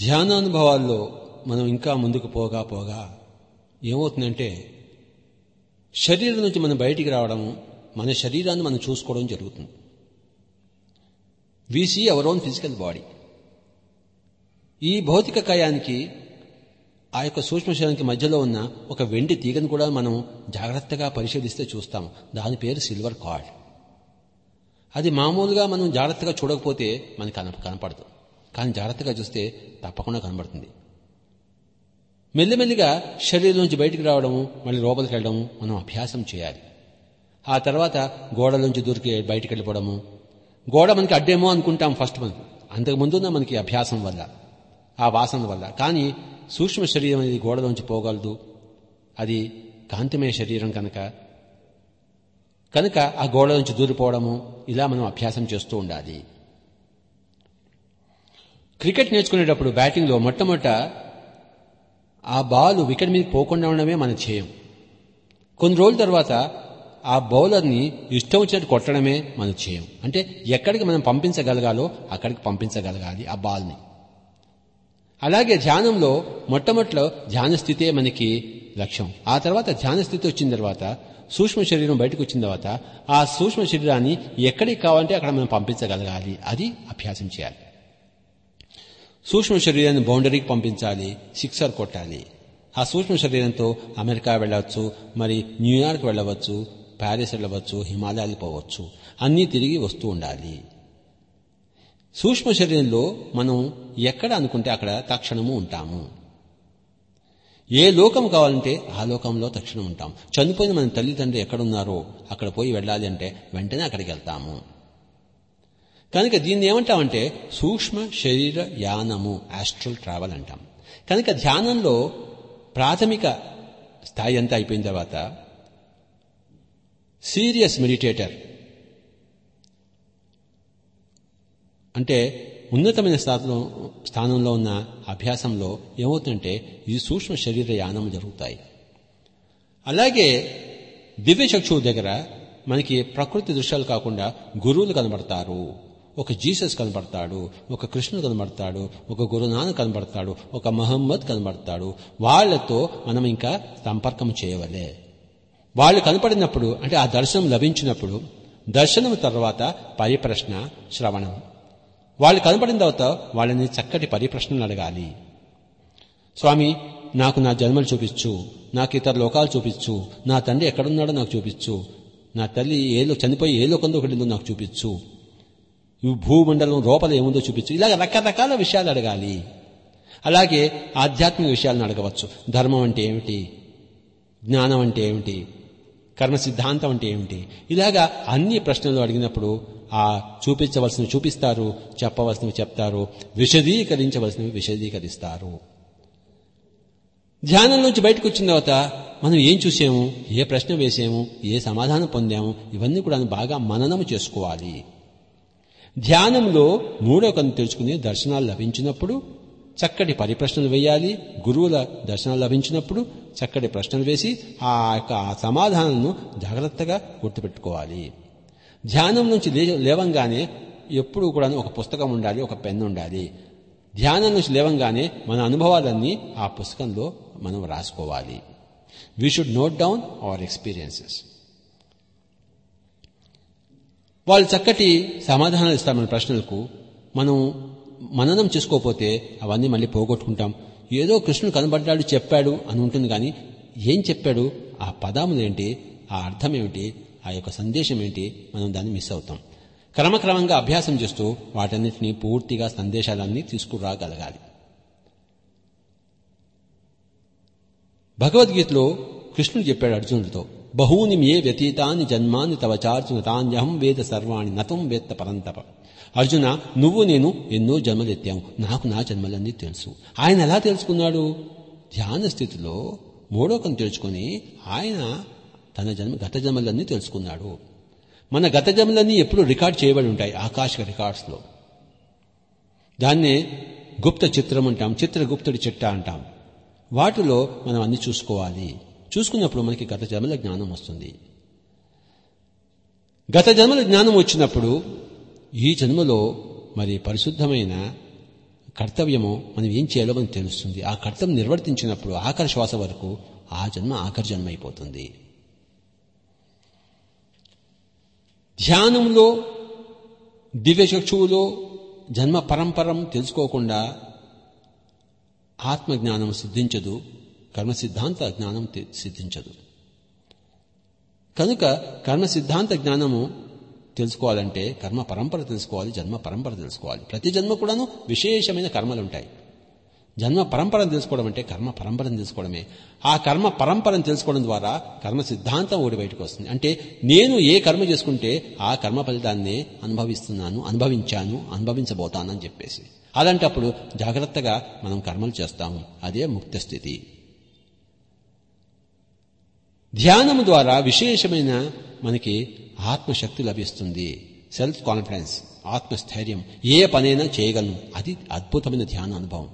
ధ్యానానుభవాల్లో మనం ఇంకా ముందుకు పోగా పోగా ఏమవుతుందంటే శరీరం నుంచి మనం బయటికి రావడం మన శరీరాన్ని మనం చూసుకోవడం జరుగుతుంది. We see our own physical body ఈ భౌతిక కాయానికి ఆ యొక్క సూక్ష్మ శరీరానికి మధ్యలో ఉన్న ఒక వెండి తీగను కూడా మనం జాగ్రత్తగా పరిశీలిస్తే చూస్తాం. దాని పేరు సిల్వర్ కార్డ్ అది మామూలుగా మనం జాగ్రత్తగా చూడకపోతే మనకి కన కనపడదు. కానీ జాగ్రత్తగా చూస్తే తప్పకుండా కనబడుతుంది. మెల్లిమెల్లిగా శరీరం నుంచి బయటికి రావడము మళ్ళీ లోపలికి వెళ్ళడము మనం అభ్యాసం చేయాలి. ఆ తర్వాత గోడల నుంచి దూరికి బయటికి వెళ్ళిపోవడము. గోడ మనకి అడ్డేమో అనుకుంటాం ఫస్ట్ మనం. అంతకు ముందున్న మనకి అభ్యాసం వల్ల ఆ వాసన వల్ల. కానీ సూక్ష్మ శరీరం అనేది గోడలోంచి పోగలదు. అది కాంతిమయ శరీరం కనుక. కనుక ఆ గోడ నుంచి దూరిపోవడము ఇలా మనం అభ్యాసం చేస్తూ ఉండాలి. క్రికెట్ నేర్చుకునేటప్పుడు బ్యాటింగ్లో మొట్టమొదట ఆ బాల్ వికెట్ మీద పోకుండా ఉండడమే మన చేయం కొన్ని రోజుల తర్వాత ఆ బౌలర్ని ఇష్టం వచ్చినట్టు కొట్టడమే మన చేయం అంటే ఎక్కడికి మనం పంపించగలగాలో అక్కడికి పంపించగలగాలి ఆ బాల్ని. అలాగే ధ్యానంలో మొట్టమొదటిలో ధ్యాన స్థితే మనకి లక్ష్యం. ఆ తర్వాత ధ్యాన స్థితి వచ్చిన తర్వాత సూక్ష్మ శరీరం బయటకు వచ్చిన తర్వాత ఆ సూక్ష్మ శరీరాన్ని ఎక్కడికి కావాలంటే అక్కడ మనం పంపించగలగాలి. అది అభ్యాసం చేయాలి. సూక్ష్మ శరీరాన్ని బౌండరీకి పంపించాలి సిక్సర్ కొట్టాలి. ఆ సూక్ష్మ శరీరంతో అమెరికా వెళ్ళవచ్చు మరి న్యూయార్క్ వెళ్ళవచ్చు ప్యారిస్ వెళ్ళవచ్చు హిమాలయాలు పోవచ్చు. అన్నీ తిరిగి వస్తూ ఉండాలి. సూక్ష్మ శరీరంలో మనం ఎక్కడ అనుకుంటే అక్కడ తక్షణము ఉంటాము. ఏ లోకం కావాలంటే ఆ లోకంలో తక్షణం ఉంటాం. చనిపోయిన మన తల్లిదండ్రులు ఎక్కడున్నారో అక్కడ పోయి వెళ్ళాలి అంటే వెంటనే అక్కడికి వెళ్తాము. కనుక దీన్ని ఏమంటామంటే సూక్ష్మ శరీర యానము ఆస్ట్రల్ ట్రావెల్ అంటాం. కనుక ధ్యానంలో ప్రాథమిక స్థాయి అంతా అయిపోయిన తర్వాత సీరియస్ మెడిటేటర్ అంటే ఉన్నతమైన స్థానంలో స్థానంలో ఉన్న అభ్యాసంలో ఏమవుతుందంటే ఈ సూక్ష్మ శరీర యానం జరుగుతాయి. అలాగే దివ్యచక్షువు దగ్గర మనకి ప్రకృతి దృశ్యాలు కాకుండా గురువులు కనబడతారు. ఒక జీసస్ కనబడతాడు ఒక కృష్ణుడు కనబడతాడు ఒక గురునానక్ కనబడతాడు ఒక మహమ్మద్ కనబడతాడు. వాళ్ళతో మనం ఇంకా సంపర్కం చేయవలే. వాళ్ళు కనపడినప్పుడు అంటే ఆ దర్శనం లభించినప్పుడు దర్శనం తర్వాత పరిప్రశ్న శ్రవణం. వాళ్ళు కనపడిన తర్వాత వాళ్ళని చక్కటి పరిప్రశ్నలు అడగాలి. స్వామి నాకు నా జన్మలు చూపించు నాకు ఇతర లోకాలు చూపించు నా తండ్రి ఎక్కడున్నాడో నాకు చూపించు నా తల్లి ఏ చనిపోయి ఏ లోకంలో వెళ్ళిందో నాకు చూపించు. ఈ భూమండలం లోపల ఏముందో చూపించు. ఇలాగ రకరకాల విషయాలు అడగాలి. అలాగే ఆధ్యాత్మిక విషయాలను అడగవచ్చు. ధర్మం అంటే ఏమిటి? జ్ఞానం అంటే ఏమిటి? కర్మ సిద్ధాంతం అంటే ఏమిటి? ఇలాగా అన్ని ప్రశ్నలు అడిగినప్పుడు ఆ చూపించవలసినవి చూపిస్తారు చెప్పవలసినవి చెప్తారు విశదీకరించవలసినవి విశదీకరిస్తారు. ధ్యానం నుంచి బయటకు వచ్చిన తర్వాత మనం ఏం చూసాము? ఏ ప్రశ్న వేసాము? ఏ సమాధానం పొందాము? ఇవన్నీ కూడా బాగా మననము చేసుకోవాలి. ధ్యానంలో మూడో కన్ను తెరుచుకుని దర్శనాలు లభించినప్పుడు చక్కటి పరిప్రశ్నలు వేయాలి. గురువుల దర్శనాలు లభించినప్పుడు చక్కటి ప్రశ్నలు వేసి ఆ యొక్క సమాధానాలను జాగ్రత్తగా గుర్తుపెట్టుకోవాలి. ధ్యానం నుంచి లేవంగానే ఎప్పుడు కూడా ఒక పుస్తకం ఉండాలి ఒక పెన్ను ఉండాలి. ధ్యానం నుంచి లేవంగానే మన అనుభవాలన్నీ ఆ పుస్తకంలో మనం రాసుకోవాలి. We should note down our experiences వాళ్ళు చక్కటి సమాధానాలు ఇస్తారు మన ప్రశ్నలకు. మనం మననం చేసుకోకపోతే అవన్నీ మళ్ళీ పోగొట్టుకుంటాం. ఏదో కృష్ణుడు కనబడ్డాడు చెప్పాడు అని ఉంటుంది కానీ ఏం చెప్పాడు? ఆ పదాములేంటి ఆ అర్థం ఏమిటి? ఆ యొక్క సందేశం ఏంటి? మనం దాన్ని మిస్ అవుతాం. క్రమక్రమంగా అభ్యాసం చేస్తూ వాటన్నిటినీ పూర్తిగా సందేశాలన్నీ తీసుకురాగలగాలి. భగవద్గీతలో కృష్ణుడు చెప్పాడు అర్జునుడితో బహూని మే వ్యతీతాన్ని జన్మాన్ని తవ చార్చున తాన్యహం వేద సర్వాణి నతం వేత్త పరంతప. అర్జున నువ్వు నేను ఎన్నో జన్మలెత్తాము. నాకు నా జన్మలన్నీ తెలుసు. ఆయన ఎలా తెలుసుకున్నాడు? ధ్యాన స్థితిలో మూడోకం తెలుసుకుని ఆయన తన జన్మ గత జన్మలన్నీ తెలుసుకున్నాడు. మన గత జన్మలన్నీ ఎప్పుడు రికార్డ్ చేయబడి ఉంటాయి ఆకాశిక రికార్డ్స్లో. దాన్నే గుప్త చిత్రం అంటాం చిత్రగుప్తుడి చిట్ట అంటాం. వాటిలో మనం అన్ని చూసుకోవాలి. చూసుకున్నప్పుడు మనకి గత జన్మల జ్ఞానం వస్తుంది. గత జన్మల జ్ఞానం వచ్చినప్పుడు ఈ జన్మలో మరి పరిశుద్ధమైన కర్తవ్యము మనం ఏం చేయాలో మనకు తెలుస్తుంది. ఆ కర్తవ్యం నిర్వర్తించినప్పుడు ఆఖరి శ్వాస వరకు ఆ జన్మ ఆఖరి జన్మ అయిపోతుంది ధ్యానంలో దివ్యచక్షువులో జన్మ పరంపరం తెలుసుకోకుండా ఆత్మజ్ఞానం సిద్ధించదు. కర్మ సిద్ధాంత జ్ఞానం సిద్ధించదు. కనుక కర్మ సిద్ధాంత జ్ఞానము తెలుసుకోవాలంటే కర్మ పరంపర తెలుసుకోవాలి జన్మ పరంపర తెలుసుకోవాలి. ప్రతి జన్మ కూడాను విశేషమైన కర్మలు ఉంటాయి జన్మ పరంపరను తెలుసుకోవడం అంటే కర్మ పరంపరను తెలుసుకోవడమే. ఆ కర్మ పరంపరను తెలుసుకోవడం ద్వారా కర్మ సిద్ధాంతం ఓడి బయటకు వస్తుంది. అంటే నేను ఏ కర్మ చేసుకుంటే ఆ కర్మ ఫలితాన్నే అనుభవిస్తున్నాను అనుభవించాను అనుభవించబోతానని చెప్పేసి. అలాంటప్పుడు జాగ్రత్తగా మనం కర్మలు చేస్తాము. అదే ముక్త స్థితి. ధ్యానము ద్వారా విశేషమైన మనకి ఆత్మశక్తి లభిస్తుంది. సెల్ఫ్ కాన్ఫిడెన్స్ ఆత్మస్థైర్యం. ఏ పనైనా చేయగలను. అది అద్భుతమైన ధ్యాన అనుభవం.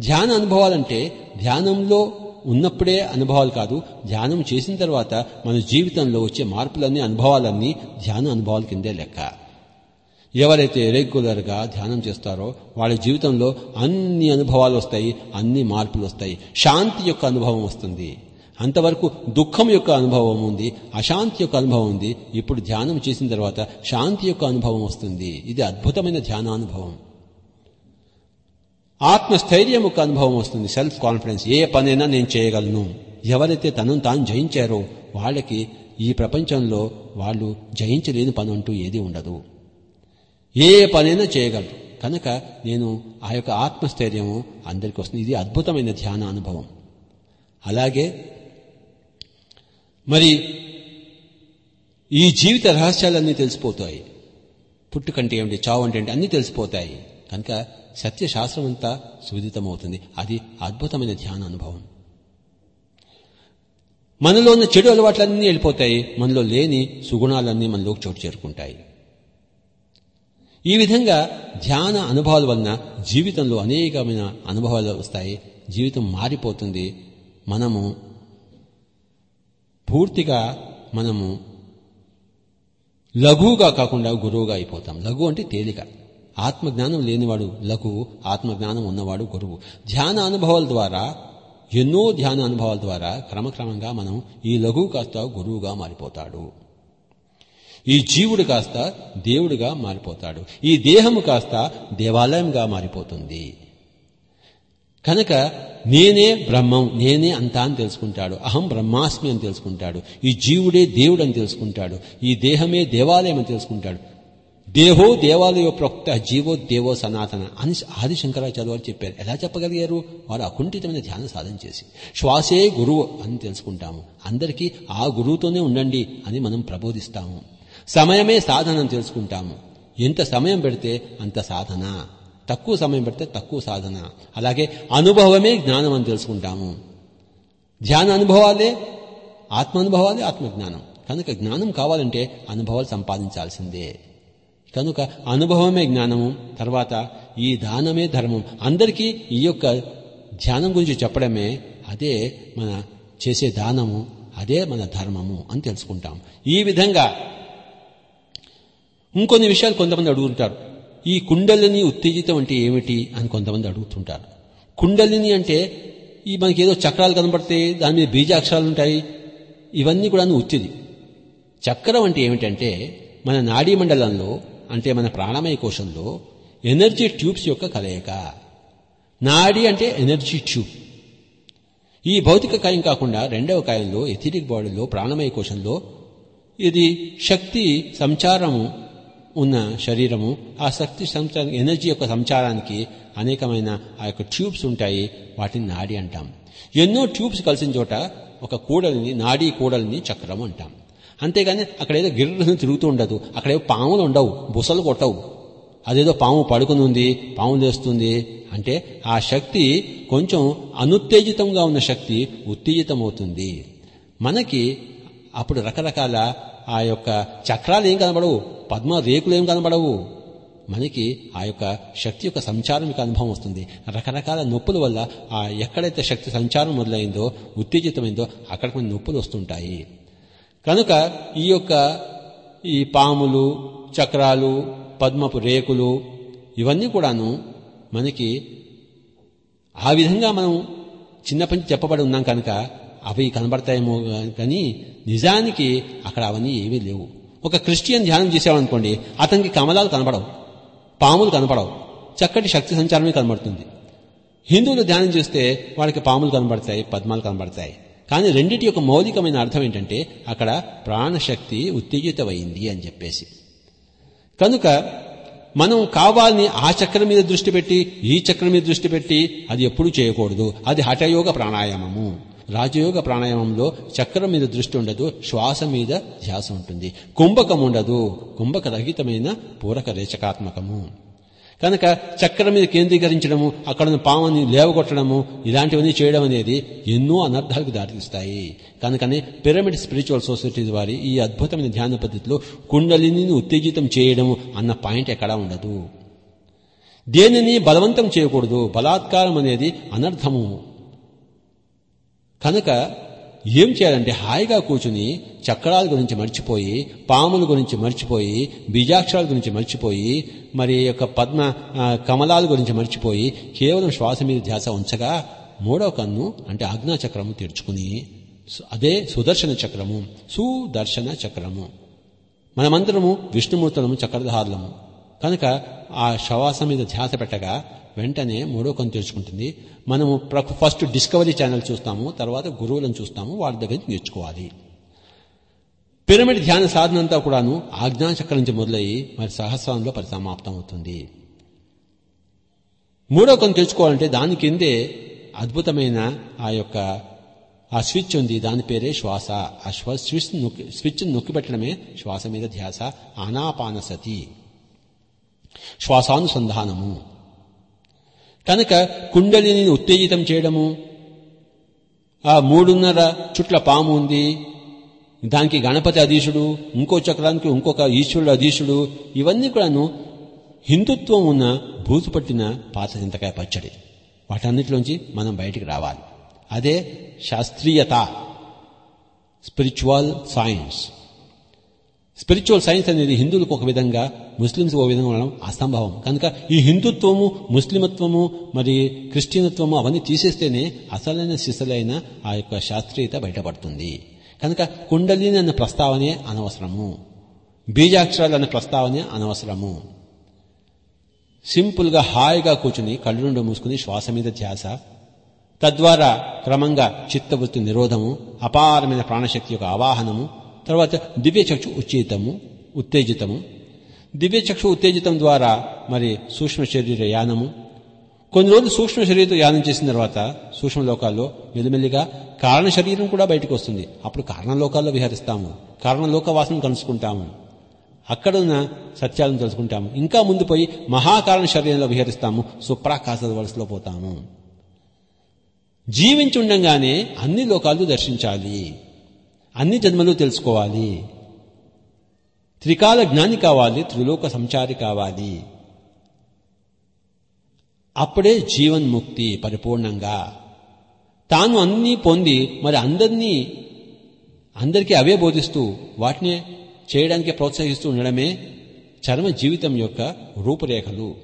ధ్యాన అనుభవాలంటే ధ్యానంలో ఉన్నప్పుడే అనుభవాలు కాదు ధ్యానం చేసిన తర్వాత మన జీవితంలో వచ్చే మార్పులన్నీ అనుభవాలన్నీ ధ్యాన అనుభవాల కిందే లెక్క. ఎవరైతే రెగ్యులర్గా ధ్యానం చేస్తారో వాళ్ళ జీవితంలో అన్ని అనుభవాలు వస్తాయి అన్ని మార్పులు వస్తాయి. శాంతి యొక్క అనుభవం వస్తుంది. అంతవరకు దుఃఖం యొక్క అనుభవం ఉంది అశాంతి యొక్క అనుభవం ఉంది. ఇప్పుడు ధ్యానం చేసిన తర్వాత శాంతి యొక్క అనుభవం వస్తుంది. ఇది అద్భుతమైన ధ్యానానుభవం. ఆత్మస్థైర్యం యొక్క అనుభవం వస్తుంది. సెల్ఫ్ కాన్ఫిడెన్స్ ఏ పనైనా నేను చేయగలను. ఎవరైతే తనను తాను జయించారో వాళ్ళకి ఈ ప్రపంచంలో వాళ్ళు జయించలేని పని అంటూ ఏది ఉండదు. ఏ పనైనా చేయగలరు. కనుక నేను ఆ యొక్క ఆత్మస్థైర్యము అందరికీ వస్తుంది. ఇది అద్భుతమైన ధ్యాన అనుభవం అలాగే మరి ఈ జీవిత రహస్యాలన్నీ తెలిసిపోతాయి. పుట్టుకంటే ఏమిటి చావు అంటే ఏంటి అన్నీ తెలిసిపోతాయి. కనుక సత్యశాస్త్రం అంతా సువిదితమవుతుంది. అది అద్భుతమైన ధ్యాన అనుభవం. మనలో ఉన్న చెడు అలవాట్లన్నీ వెళ్ళిపోతాయి. మనలో లేని సుగుణాలన్నీ మనలోకి చోటు చేరుకుంటాయి. ఈ విధంగా ధ్యాన అనుభవాల వలన జీవితంలో అనేకమైన అనుభవాలు వస్తాయి. జీవితం మారిపోతుంది. మనము పూర్తిగా మనము లఘువుగా కాకుండా గురువుగా అయిపోతాం. లఘు అంటే తేలిక. ఆత్మజ్ఞానం లేనివాడు లఘువు ఆత్మజ్ఞానం ఉన్నవాడు గురువు. ధ్యాన అనుభవాల ద్వారా ఎన్నో ధ్యాన అనుభవాల ద్వారా క్రమక్రమంగా మనం ఈ లఘువు కాస్త గురువుగా మారిపోతాడు. ఈ జీవుడు కాస్త దేవుడుగా మారిపోతాడు. ఈ దేహము కాస్త దేవాలయంగా మారిపోతుంది. కనుక నేనే బ్రహ్మం నేనే అంతా అని తెలుసుకుంటాడు. అహం బ్రహ్మాస్మి అని తెలుసుకుంటాడు. ఈ జీవుడే దేవుడు అని తెలుసుకుంటాడు. ఈ దేహమే దేవాలయం అని తెలుసుకుంటాడు. దేహో దేవాలయో ప్రొక్త జీవో దేవో సనాతన అని ఆది శంకరాచార్య వారు చెప్పారు. ఎలా చెప్పగలిగారు? వారు అకుంఠితమైన ధ్యాన సాధన చేసి శ్వాసే గురువు అని తెలుసుకుంటాము. అందరికీ ఆ గురువుతోనే ఉండండి అని మనం ప్రబోధిస్తాము. సమయమే సాధన అని తెలుసుకుంటాము. ఎంత సమయం పెడితే అంత సాధన. తక్కువ సమయం పెడితే తక్కువ సాధన. అలాగే అనుభవమే జ్ఞానం అని తెలుసుకుంటాము. ధ్యాన అనుభవాలే ఆత్మ అనుభవాలే ఆత్మజ్ఞానం. కనుక జ్ఞానం కావాలంటే అనుభవాలు సంపాదించాల్సిందే. కనుక అనుభవమే జ్ఞానము తర్వాత ఈ దానమే ధర్మం. అందరికీ ఈ యొక్క ధ్యానం గురించి చెప్పడమే అదే మన చేసే దానము అదే మన ధర్మము అని తెలుసుకుంటాం. ఈ విధంగా ఇంకొన్ని విషయాలు కొంతమంది అడుగుంటారు ఈ కుండలిని ఉత్తేజితం అంటే ఏమిటి అని కొంతమంది అడుగుతుంటారు. కుండలిని అంటే ఈ మనకి ఏదో చక్రాలు కనబడతాయి దాని మీద బీజాక్షరాలు ఉంటాయి. ఇవన్నీ కూడా ఉత్తిది. చక్రం అంటే ఏమిటంటే మన నాడీ మండలంలో అంటే మన ప్రాణమయ కోశంలో ఎనర్జీ ట్యూబ్స్ యొక్క కలయిక. నాడి అంటే ఎనర్జీ ట్యూబ్. ఈ భౌతిక కాయం కాకుండా రెండవ కాయంలో ఎథిరిక్ బాడీలో ప్రాణమయ కోశంలో ఇది శక్తి సంచారము ఉన్న శరీరము ఆ శక్తి సంచారం ఎనర్జీ యొక్క సంచారానికి అనేకమైన ఆ యొక్క ట్యూబ్స్ ఉంటాయి వాటిని నాడి అంటాం. ఎన్నో ట్యూబ్స్ కలిసిన చోట ఒక కూడలిని నాడీ కూడలిని చక్రం అంటాం. అంతేగాని అక్కడేదో గిర్రని తిరుగుతూ ఉండదు అక్కడేదో పాములు ఉండవు బుసలు కొట్టవు. అదేదో పాము పడుకుని ఉంది పాము లేస్తుంది అంటే ఆ శక్తి కొంచెం అనుత్తేజితంగా ఉన్న శక్తి ఉత్తేజితమవుతుంది. మనకి అప్పుడు రకరకాల ఆ యొక్క చక్రాలు ఏం కనబడవు పద్మ రేకులు ఏం కనబడవు. మనకి ఆ యొక్క శక్తి యొక్క సంచారం యొక్క అనుభవం వస్తుంది. రకరకాల నొప్పుల వల్ల ఆ ఎక్కడైతే శక్తి సంచారం మొదలైందో ఉత్తేజితమైందో అక్కడ కొన్ని నొప్పులు వస్తుంటాయి. కనుక ఈ యొక్క ఈ పాములు చక్రాలు పద్మపు రేకులు ఇవన్నీ కూడాను మనకి ఆ విధంగా మనం చిన్నప్పటి నుంచి చెప్పబడి ఉన్నాం కనుక అవి కనబడతాయేమో కానీ నిజానికి అక్కడ అవన్నీ ఏమీ లేవు. ఒక క్రిస్టియన్ ధ్యానం చేసేవాడనుకోండి అతనికి కమలాలు కనబడవు పాములు కనబడవు చక్కటి శక్తి సంచారమే కనబడుతుంది. హిందువులు ధ్యానం చేస్తే వాళ్ళకి పాములు కనబడతాయి పద్మాలు కనబడతాయి. కానీ రెండింటి యొక్క మౌలికమైన అర్థం ఏంటంటే అక్కడ ప్రాణశక్తి ఉత్తేజితమైంది అని చెప్పేసి. కనుక మనం కావాలని ఆ చక్రం మీద దృష్టి పెట్టి ఈ చక్రం మీద దృష్టి పెట్టి అది ఎప్పుడు చేయకూడదు. అది హఠయోగ ప్రాణాయామము. రాజయోగ ప్రాణాయామంలో చక్రం మీద దృష్టి ఉండదు శ్వాస మీద ధ్యాస ఉంటుంది. కుంభకం ఉండదు. కుంభక రహితమైన పూరక రేచకాత్మకము. కనుక చక్రం మీద కేంద్రీకరించడము అక్కడ ఉన్న పాముని లేవగొట్టడము ఇలాంటివన్నీ చేయడం అనేది ఎన్నో అనర్థాలకు దారితీస్తాయి. కనుకనే పిరమిడ్ స్పిరిచువల్ సొసైటీస్ వారి ఈ అద్భుతమైన ధ్యాన పద్ధతిలో కుండలిని ఉత్తేజితం చేయడము అన్న పాయింట్ ఎక్కడా ఉండదు. దేనిని బలవంతం చేయకూడదు. బలాత్కారం అనేది అనర్థము. కనుక ఏం చేయాలంటే హాయిగా కూర్చుని చక్రాల గురించి మర్చిపోయి పాముల గురించి మర్చిపోయి బీజాక్షరాల గురించి మర్చిపోయి మరి యొక్క పద్మ కమలాల గురించి మర్చిపోయి కేవలం శ్వాస మీద ధ్యాస ఉంచగా మూడవ కన్ను అంటే ఆజ్ఞాచక్రము తెరుచుకుని అదే సుదర్శన చక్రము సుదర్శన చక్రము. మనమందరము విష్ణుమూర్తులము చక్రధారులము. కనుక ఆ శ్వాస మీద ధ్యాస పెట్టగా వెంటనే మూడో కన్ను తెరుచుకుంటుంది మనము ఫస్ట్ డిస్కవరీ ఛానల్ చూస్తాము తర్వాత గురువులను చూస్తాము వాళ్ళ దగ్గర నేర్చుకోవాలి. పిరమిడ్ ధ్యాన సాధన అంతా కూడాను ఆజ్ఞాచక్రం నుంచి మొదలయ్యి మరి సహస్రంలో పరిసమాప్తం అవుతుంది. మూడో కన్ను తెలుసుకోవాలంటే దాని కిందే అద్భుతమైన ఆ యొక్క ఆ స్విచ్ ఉంది. దాని పేరే శ్వాస. ఆ స్విచ్ నొక్కి స్విచ్ నొక్కి పెట్టడమే శ్వాస మీద ధ్యాస. ఆనాపానసతి. శ్వాసానుసంధానము. కనుక కుండలిని ఉత్తేజితం చేయడము. ఆ మూడున్నర చుట్ల పాము ఉంది. దానికి గణపతి అధీశుడు ఇంకో చక్రానికి ఇంకొక ఈశ్వరుడు అధీశుడు ఇవన్నీ కూడాను హిందుత్వం ఉన్న భూతుపట్టిన పాత చింతకాయ పచ్చడి. వాటన్నిటిలోంచి మనం బయటికి రావాలి. అదే శాస్త్రీయత స్పిరిచువల్ సైన్స్. స్పిరిచువల్ సైన్స్ అనేది హిందువులకు ఒక విధంగా ముస్లింస్ ఒక విధంగా ఉండడం అసంభవం. కనుక ఈ హిందుత్వము ముస్లిమత్వము మరి క్రిస్టియనత్వము అవన్నీ తీసేస్తేనే అసలైన సిసలైన ఆ యొక్క శాస్త్రీయత బయటపడుతుంది. కనుక కుండలిని అన్న ప్రస్తావనే అనవసరము. బీజాక్షరాలు అన్న ప్రస్తావనే అనవసరము. సింపుల్గా హాయిగా కూర్చుని కళ్ళు రెండు మూసుకుని శ్వాస మీద ధ్యాస. తద్వారా క్రమంగా చిత్తవృత్తి నిరోధము అపారమైన ప్రాణశక్తి యొక్క ఆవాహనము తర్వాత దివ్యచక్షు ఉత్తేజితము. ఉత్తేజితము దివ్యచక్షు ఉత్తేజితం ద్వారా మరి సూక్ష్మ శరీర యానము. కొన్ని రోజులు సూక్ష్మ శరీరంతో యానం చేసిన తర్వాత సూక్ష్మ లోకాల్లో మెల్లిమెల్లిగా కారణ శరీరం కూడా బయటకు వస్తుంది. అప్పుడు కారణలోకాల్లో విహరిస్తాము. కారణలోక వాసన కలుసుకుంటాము అక్కడున్న సత్యాలను తెలుసుకుంటాము ఇంకా ముందు పోయి మహాకారణ శరీరంలో విహరిస్తాము. సుప్రాకాశ వలసలో పోతాము. జీవించుండగానే అన్ని లోకాలు దర్శించాలి. అన్ని జన్మలు తెలుసుకోవాలి. త్రికాల జ్ఞాని కావాలి త్రిలోక సంచారి కావాలి. అప్పుడే జీవన్ముక్తి పరిపూర్ణంగా. తాను అన్నీ పొంది మరి అందరినీ అందరికీ అవే బోధిస్తూ వాటిని చేయడానికి ప్రోత్సహిస్తూ ఉండడమే చర్మ జీవితం యొక్క రూపురేఖలు.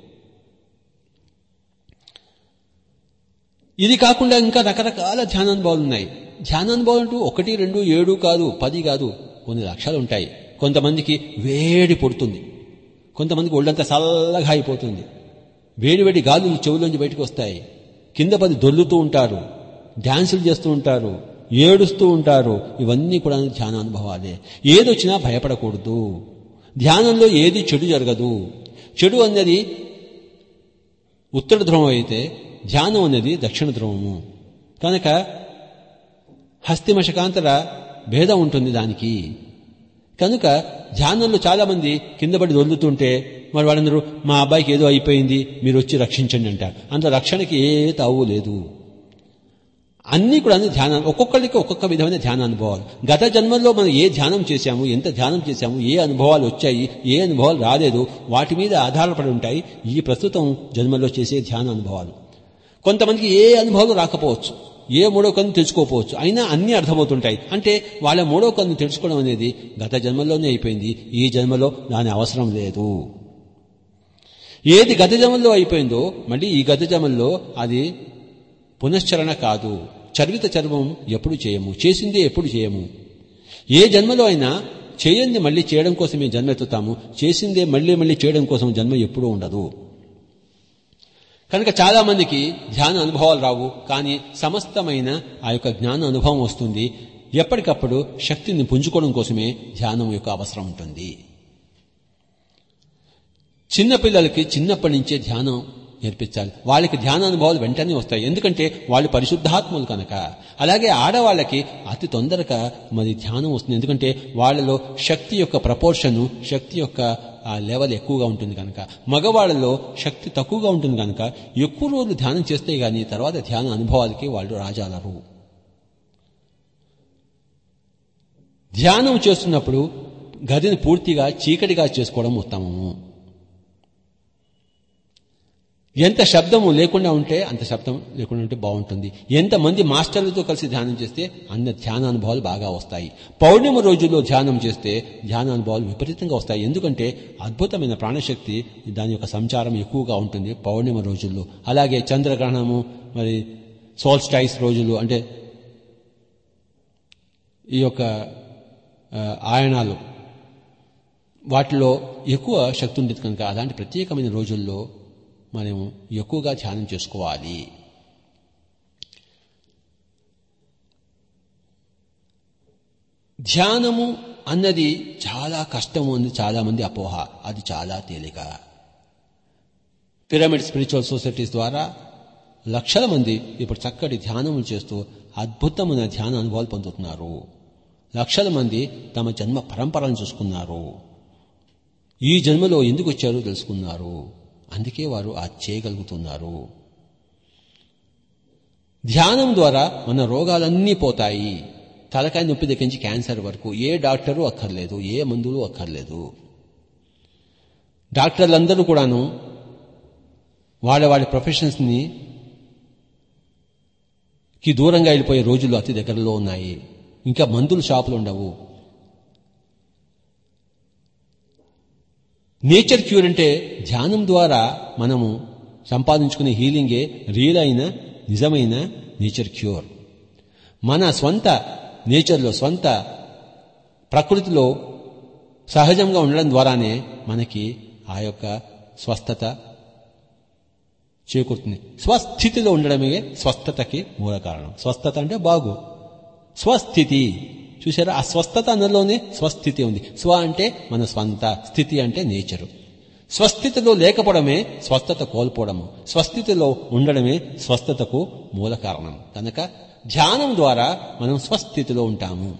ఇది కాకుండా ఇంకా రకరకాల ధ్యానానుభవాలు ఉన్నాయి. ధ్యానానుభవాలు అంటూ ఒకటి రెండు ఏడు కాదు పది కాదు కొన్ని లక్షలు ఉంటాయి. కొంతమందికి వేడి పుడుతుంది. కొంతమందికి ఒళ్ళంతా చల్లగా అయిపోతుంది. వేడి వేడి గాలులు చెవులోంచి బయటకు వస్తాయి. కింద పది దొల్లుతూ ఉంటారు. డ్యాన్సులు చేస్తూ ఉంటారు. ఏడుస్తూ ఉంటారు. ఇవన్నీ కూడా ధ్యాన అనుభవాలే ఏదొచ్చినా భయపడకూడదు. ధ్యానంలో ఏది చెడు జరగదు. చెడు అన్నది ఉత్తర ధ్రువం అయితే ధ్యానం అనేది దక్షిణ ధ్రువము. కనుక హస్తిమశకాంతర భేదం ఉంటుంది దానికి. కనుక ధ్యానంలో చాలామంది కింద పడి దొల్లుతుంటే మరి వాళ్ళందరూ మా అబ్బాయికి ఏదో అయిపోయింది మీరు వచ్చి రక్షించండి అంటారు. అంత రక్షణకి ఏ తావు లేదు. అన్నీ కూడా అన్ని ధ్యానం ఒక్కొక్కరికి ఒక్కొక్క విధమైన ధ్యాన అనుభవాలు. గత జన్మల్లో మనం ఏ ధ్యానం చేశాము ఎంత ధ్యానం చేశాము ఏ అనుభవాలు వచ్చాయి ఏ అనుభవాలు రాలేదు వాటి మీద ఆధారపడి ఉంటాయి ఈ ప్రస్తుతం జన్మలో చేసే ధ్యాన అనుభవాలు. కొంతమందికి ఏ అనుభవాలు రాకపోవచ్చు. ఏ మూడో కన్ను తెలుసుకోకపోవచ్చు అయినా అన్నీ అర్థమవుతుంటాయి. అంటే వాళ్ళ మూడో కన్ను తెలుసుకోవడం అనేది గత జన్మలోనే అయిపోయింది. ఈ జన్మలో దాని అవసరం లేదు. ఏది గత జమంలో అయిపోయిందో మళ్ళీ ఈ గత జమంలో అది పునశ్చరణ కాదు. చర్విత చర్మం ఎప్పుడు చేయము. చేసిందే ఎప్పుడు చేయము. ఏ జన్మలో అయినా చేయంది మళ్ళీ చేయడం కోసమే జన్మ ఎత్తుతాము. చేసిందే మళ్ళీ మళ్ళీ చేయడం కోసం జన్మ ఎప్పుడూ ఉండదు. కనుక చాలా మందికి ధ్యాన అనుభవాలు రావు కానీ సమస్తమైన ఆ యొక్క జ్ఞాన అనుభవం వస్తుంది. ఎప్పటికప్పుడు శక్తిని పుంజుకోవడం కోసమే ధ్యానం యొక్క అవసరం ఉంటుంది. చిన్నపిల్లలకి చిన్నప్పటి నుంచే ధ్యానం నేర్పించాలి. వాళ్ళకి ధ్యాన అనుభవాలు వెంటనే వస్తాయి. ఎందుకంటే వాళ్ళు పరిశుద్ధాత్ములు కనుక. అలాగే ఆడవాళ్ళకి అతి తొందరగా మరి ధ్యానం వస్తుంది. ఎందుకంటే వాళ్ళలో శక్తి యొక్క ప్రపోర్షను శక్తి యొక్క లెవెల్ ఎక్కువగా ఉంటుంది కనుక. మగవాళ్ళలో శక్తి తక్కువగా ఉంటుంది కనుక. ఎక్కువ రోజులు ధ్యానం చేస్తే గానీ తర్వాత ధ్యాన అనుభవాలకి వాళ్ళు రాజాలరు. ధ్యానం చేస్తున్నప్పుడు గదిని పూర్తిగా చీకటిగా చేసుకోవడం ఉత్తమము. ఎంత శబ్దము లేకుండా ఉంటే అంత శబ్దం లేకుండా ఉంటే బాగుంటుంది. ఎంతమంది మాస్టర్లతో కలిసి ధ్యానం చేస్తే అన్న ధ్యాన అనుభవాలు బాగా వస్తాయి. పౌర్ణిమ రోజుల్లో ధ్యానం చేస్తే ధ్యాన అనుభవాలు విపరీతంగా వస్తాయి. ఎందుకంటే అద్భుతమైన ప్రాణశక్తి దాని యొక్క సంచారం ఎక్కువగా ఉంటుంది పౌర్ణిమ రోజుల్లో. అలాగే చంద్రగ్రహణము మరి సోల్స్టైస్ రోజులు అంటే ఈ యొక్క ఆయనాలు. వాటిలో ఎక్కువ శక్తి ఉండేది కనుక అలాంటి ప్రత్యేకమైన రోజుల్లో మనము ఎక్కువగా ధ్యానం చేసుకోవాలి. ధ్యానము అన్నది చాలా కష్టము అని చాలామంది అపోహ. అది చాలా తేలిక. పిరమిడ్ స్పిరిచువల్ సొసైటీస్ ద్వారా లక్షల మంది ఇప్పుడు చక్కటి ధ్యానములు చేస్తూ అద్భుతమైన ధ్యాన అనుభవాలు పొందుతున్నారు. లక్షల మంది తమ జన్మ పరంపరను చూసుకున్నారు. ఈ జన్మలో ఎందుకు వచ్చారో తెలుసుకున్నారు. అందుకే వారు ఆ చేయగలుగుతున్నారు. ధ్యానం ద్వారా మన రోగాలన్నీ పోతాయి. తలకాయ నొప్పి దగ్గరించి క్యాన్సర్ వరకు ఏ డాక్టరు అక్కర్లేదు ఏ మందులు అక్కర్లేదు. డాక్టర్లందరూ కూడాను వాళ్ళ వాళ్ళ ప్రొఫెషన్స్ని కి దూరంగా వెళ్ళిపోయే రోజులు అతి దగ్గరలో ఉన్నాయి. ఇంకా మందులు షాపులు ఉండవు నేచర్ క్యూర్ అంటే ధ్యానం ద్వారా మనము సంపాదించుకునే హీలింగే రియల్ అయిన నిజమైన నేచర్ క్యూర్. మన స్వంత నేచర్లో స్వంత ప్రకృతిలో సహజంగా ఉండడం ద్వారానే మనకి ఆ యొక్క స్వస్థత చేకూరుతుంది. స్వస్థితిలో ఉండడమే స్వస్థతకి మూల కారణం. స్వస్థత అంటే బాగు. స్వస్థితి. చూసారా ఆ స్వస్థత అన్నలోనే స్వస్థితి ఉంది. స్వ అంటే మన స్వంత స్థితి అంటే నేచరు. స్వస్థితిలో లేకపోవడమే స్వస్థత కోల్పోవడము. స్వస్థితిలో ఉండడమే స్వస్థతకు మూల కారణం. కనుక ధ్యానం ద్వారా మనం స్వస్థితిలో ఉంటాము.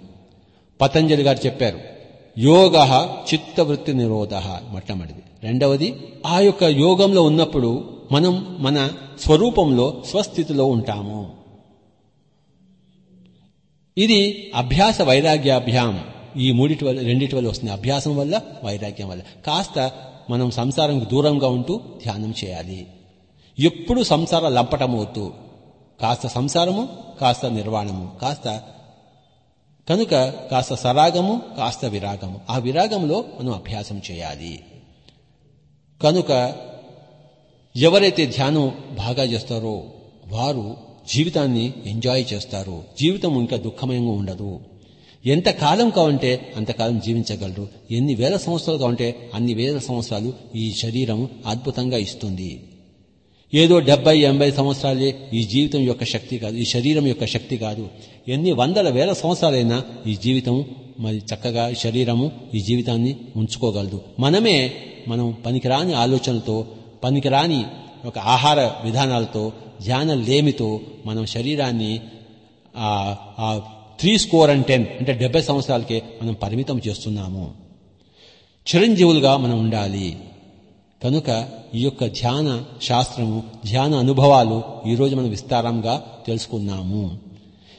పతంజలి గారు చెప్పారు యోగ చిత్తవృత్తి నిరోధ మొట్టమొదటిది. రెండవది ఆ యొక్క యోగంలో ఉన్నప్పుడు మనం మన స్వరూపంలో స్వస్థితిలో ఉంటాము. ఇది అభ్యాస వైరాగ్యాభ్యాం. ఈ మూడిటి వల్ల రెండింటి వల్ల వస్తుంది. అభ్యాసం వల్ల వైరాగ్యం వల్ల. కాస్త మనం సంసారంకు దూరంగా ఉంటూ ధ్యానం చేయాలి. ఎప్పుడు సంసార లంపటమవుతూ కాస్త సంసారము కాస్త నిర్వాణము. కాస్త కనుక కాస్త సరాగము కాస్త విరాగము. ఆ విరాగంలో మనం అభ్యాసం చేయాలి. కనుక ఎవరైతే ధ్యానం బాగా చేస్తారో వారు జీవితాన్ని ఎంజాయ్ చేస్తారు. జీవితం ఇంకా దుఃఖమయంగా ఉండదు. ఎంత కాలం కావంటే అంతకాలం జీవించగలరు. ఎన్ని వేల సంవత్సరాలు కావంటే అన్ని వేల సంవత్సరాలు ఈ శరీరం అద్భుతంగా ఇస్తుంది. ఏదో డెబ్బై ఎనభై సంవత్సరాలే ఈ జీవితం యొక్క శక్తి కాదు ఈ శరీరం యొక్క శక్తి కాదు. ఎన్ని వందల వేల సంవత్సరాలైనా ఈ జీవితం మరి చక్కగా శరీరము ఈ జీవితాన్ని ఉంచుకోగలదు. మనమే మనం పనికిరాని ఆలోచనలతో పనికిరాని ఒక ఆహార విధానాలతో ధ్యాన లేమితో మనం శరీరాన్ని ఆ త్రీ స్కోర్ అండ్ టెన్ అంటే డెబ్బై సంవత్సరాలకే మనం పరిమితం చేస్తున్నాము. చిరంజీవులుగా మనం ఉండాలి. కనుక ఈ యొక్క ధ్యాన శాస్త్రము ధ్యాన అనుభవాలు ఈరోజు మనం విస్తారంగా తెలుసుకున్నాము.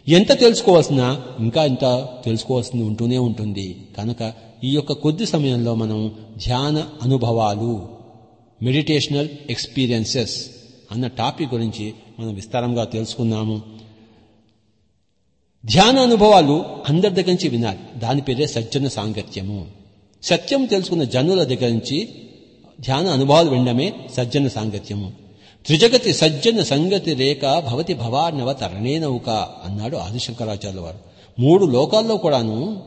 ఎంత తెలుసుకోవాల్సిన ఇంకా ఇంత తెలుసుకోవాల్సింది ఉంటూనే ఉంటుంది. కనుక ఈ యొక్క కొద్ది సమయంలో మనం ధ్యాన అనుభవాలు మెడిటేషనల్ ఎక్స్పీరియన్సెస్ అన్న టాపిక్ గురించి మనం విస్తారంగా తెలుసుకున్నాము ధ్యాన అనుభవాలు అందరి దగ్గర నుంచి వినాలి. దాని పేరే సజ్జన సాంగత్యము. సత్యం తెలుసుకున్న జనుల దగ్గర నుంచి ధ్యాన అనుభవాలు వినడమే సజ్జన సాంగత్యము. త్రిజగతి సజ్జన సంగతి రేఖ భవతి భవార్ణవ తరణే నౌక అన్నాడు ఆదిశంకరాచార్యుల వారు. మూడు లోకాల్లో కూడాను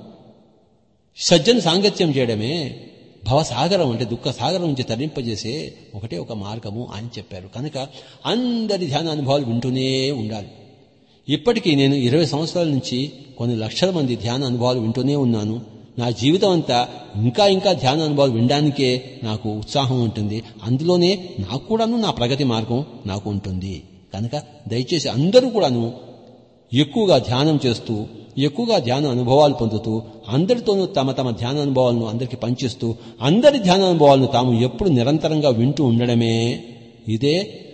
సజ్జన సాంగత్యం చేయడమే భవసాగరం అంటే దుఃఖ సాగరం నుంచి తరింపజేసే ఒకటే ఒక మార్గము అని చెప్పారు. కనుక అందరి ధ్యాన అనుభవాలు వింటూనే ఉండాలి. ఇప్పటికీ నేను ఇరవై సంవత్సరాల నుంచి కొన్ని లక్షల మంది ధ్యాన అనుభవాలు వింటూనే ఉన్నాను. నా జీవితం అంతా ఇంకా ఇంకా ధ్యాన అనుభవాలు వినడానికే నాకు ఉత్సాహం ఉంటుంది. అందులోనే నాకు కూడాను నా ప్రగతి మార్గం నాకు ఉంటుంది. కనుక దయచేసి అందరూ కూడాను ఎక్కువగా ధ్యానం చేస్తూ ఎక్కువగా ధ్యాన అనుభవాలు పొందుతూ అందరితోనూ తమ తమ ధ్యాన అనుభవాలను అందరికీ పంచిస్తూ అందరి ధ్యాన అనుభవాలను తాము ఎప్పుడు నిరంతరంగా వింటూ ఉండడమే ఇదే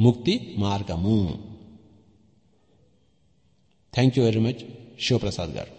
ముక్తి మార్గము. Thank you very much Shivaprasad గారు.